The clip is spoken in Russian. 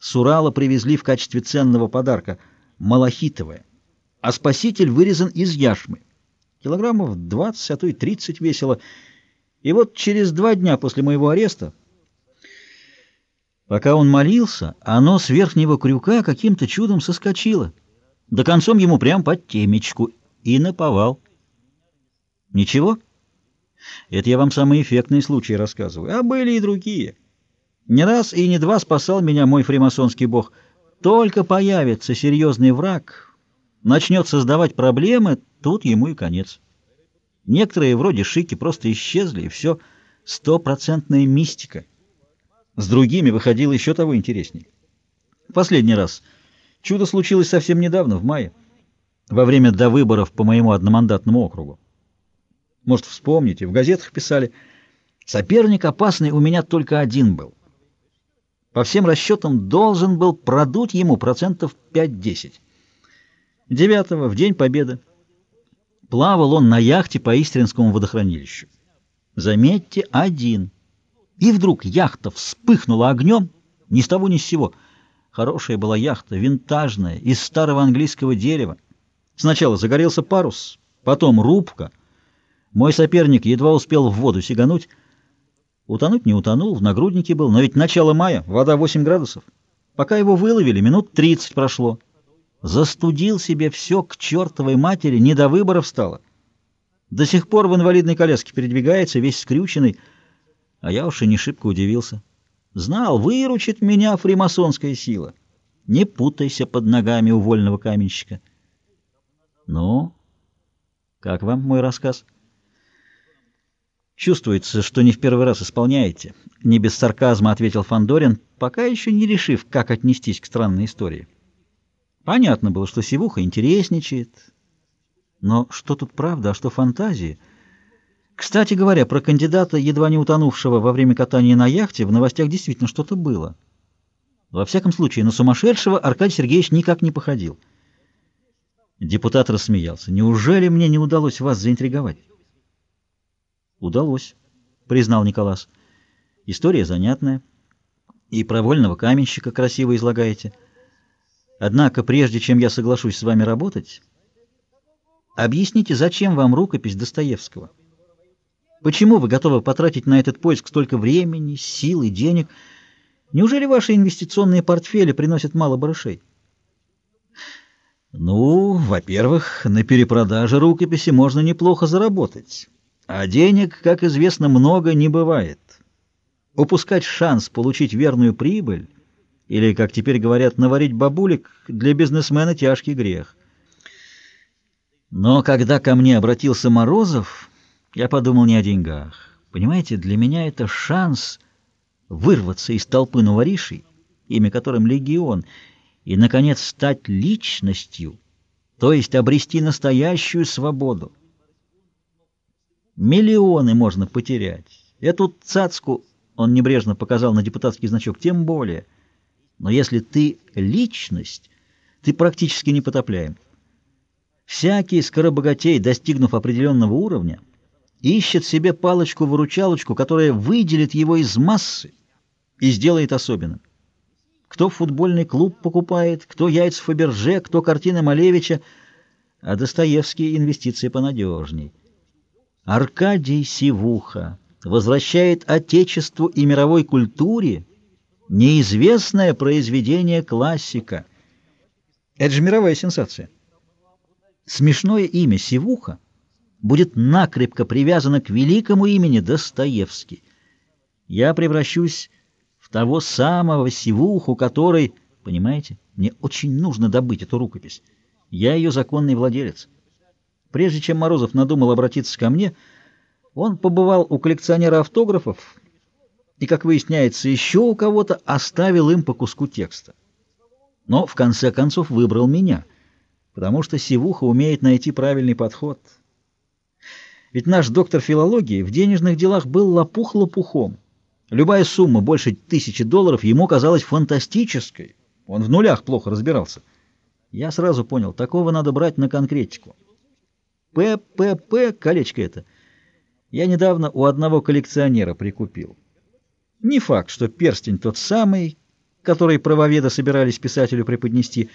с Урала привезли в качестве ценного подарка малахитовое, а спаситель вырезан из яшмы. Килограммов 20, а то и 30 весело. И вот через два дня после моего ареста, пока он молился, оно с верхнего крюка каким-то чудом соскочило. До концом ему прям под темечку и наповал. Ничего? Это я вам самые эффектные случаи рассказываю. А были и другие. Не раз и не два спасал меня мой фримасонский бог. Только появится серьезный враг, начнет создавать проблемы, тут ему и конец. Некоторые, вроде Шики, просто исчезли, и все стопроцентная мистика. С другими выходило еще того интереснее. Последний раз. Чудо случилось совсем недавно, в мае, во время до выборов по моему одномандатному округу. Может, вспомните, в газетах писали, соперник опасный у меня только один был. По всем расчетам должен был продуть ему процентов 5-10. Девятого, в день победы, плавал он на яхте по Истринскому водохранилищу. Заметьте, один. И вдруг яхта вспыхнула огнем, ни с того ни с сего. Хорошая была яхта, винтажная, из старого английского дерева. Сначала загорелся парус, потом рубка — мой соперник едва успел в воду сигануть. Утонуть не утонул, в нагруднике был, но ведь начало мая, вода 8 градусов. Пока его выловили, минут 30 прошло. Застудил себе все к чертовой матери, не до выборов стало. До сих пор в инвалидной коляске передвигается, весь скрюченный, а я уж и не шибко удивился. Знал, выручит меня фримасонская сила. Не путайся под ногами у вольного каменщика. Ну, как вам мой рассказ? Чувствуется, что не в первый раз исполняете. Не без сарказма ответил Фандорин, пока еще не решив, как отнестись к странной истории. Понятно было, что Сивуха интересничает. Но что тут правда, а что фантазии? Кстати говоря, про кандидата, едва не утонувшего во время катания на яхте, в новостях действительно что-то было. Во всяком случае, на сумасшедшего Аркадий Сергеевич никак не походил. Депутат рассмеялся. «Неужели мне не удалось вас заинтриговать?» Удалось, признал Николас. История занятная. И про вольного каменщика красиво излагаете. Однако, прежде чем я соглашусь с вами работать, объясните, зачем вам рукопись Достоевского? Почему вы готовы потратить на этот поиск столько времени, сил и денег? Неужели ваши инвестиционные портфели приносят мало барышей? Ну, во-первых, на перепродаже рукописи можно неплохо заработать. А денег, как известно, много не бывает. Упускать шанс получить верную прибыль, или, как теперь говорят, наварить бабулек, для бизнесмена тяжкий грех. Но когда ко мне обратился Морозов, я подумал не о деньгах. Понимаете, для меня это шанс вырваться из толпы новоришей, имя которым легион, и, наконец, стать личностью, то есть обрести настоящую свободу. Миллионы можно потерять. Эту цацку, он небрежно показал на депутатский значок, тем более. Но если ты личность, ты практически не потопляем. Всякий скоробогатей, достигнув определенного уровня, ищет себе палочку-выручалочку, которая выделит его из массы и сделает особенным. Кто футбольный клуб покупает, кто яйца Фаберже, кто картины Малевича, а Достоевский инвестиции понадежней. Аркадий Сивуха возвращает Отечеству и мировой культуре неизвестное произведение классика. Это же мировая сенсация. Смешное имя Сивуха будет накрепко привязано к великому имени Достоевский. Я превращусь в того самого Сивуху, который, понимаете, мне очень нужно добыть эту рукопись. Я ее законный владелец. Прежде чем Морозов надумал обратиться ко мне, он побывал у коллекционера автографов и, как выясняется, еще у кого-то оставил им по куску текста. Но в конце концов выбрал меня, потому что Сивуха умеет найти правильный подход. Ведь наш доктор филологии в денежных делах был лопух лопухом. Любая сумма больше тысячи долларов ему казалась фантастической. Он в нулях плохо разбирался. Я сразу понял, такого надо брать на конкретику. ППП, колечко это, я недавно у одного коллекционера прикупил. Не факт, что перстень тот самый, который правоведы собирались писателю преподнести,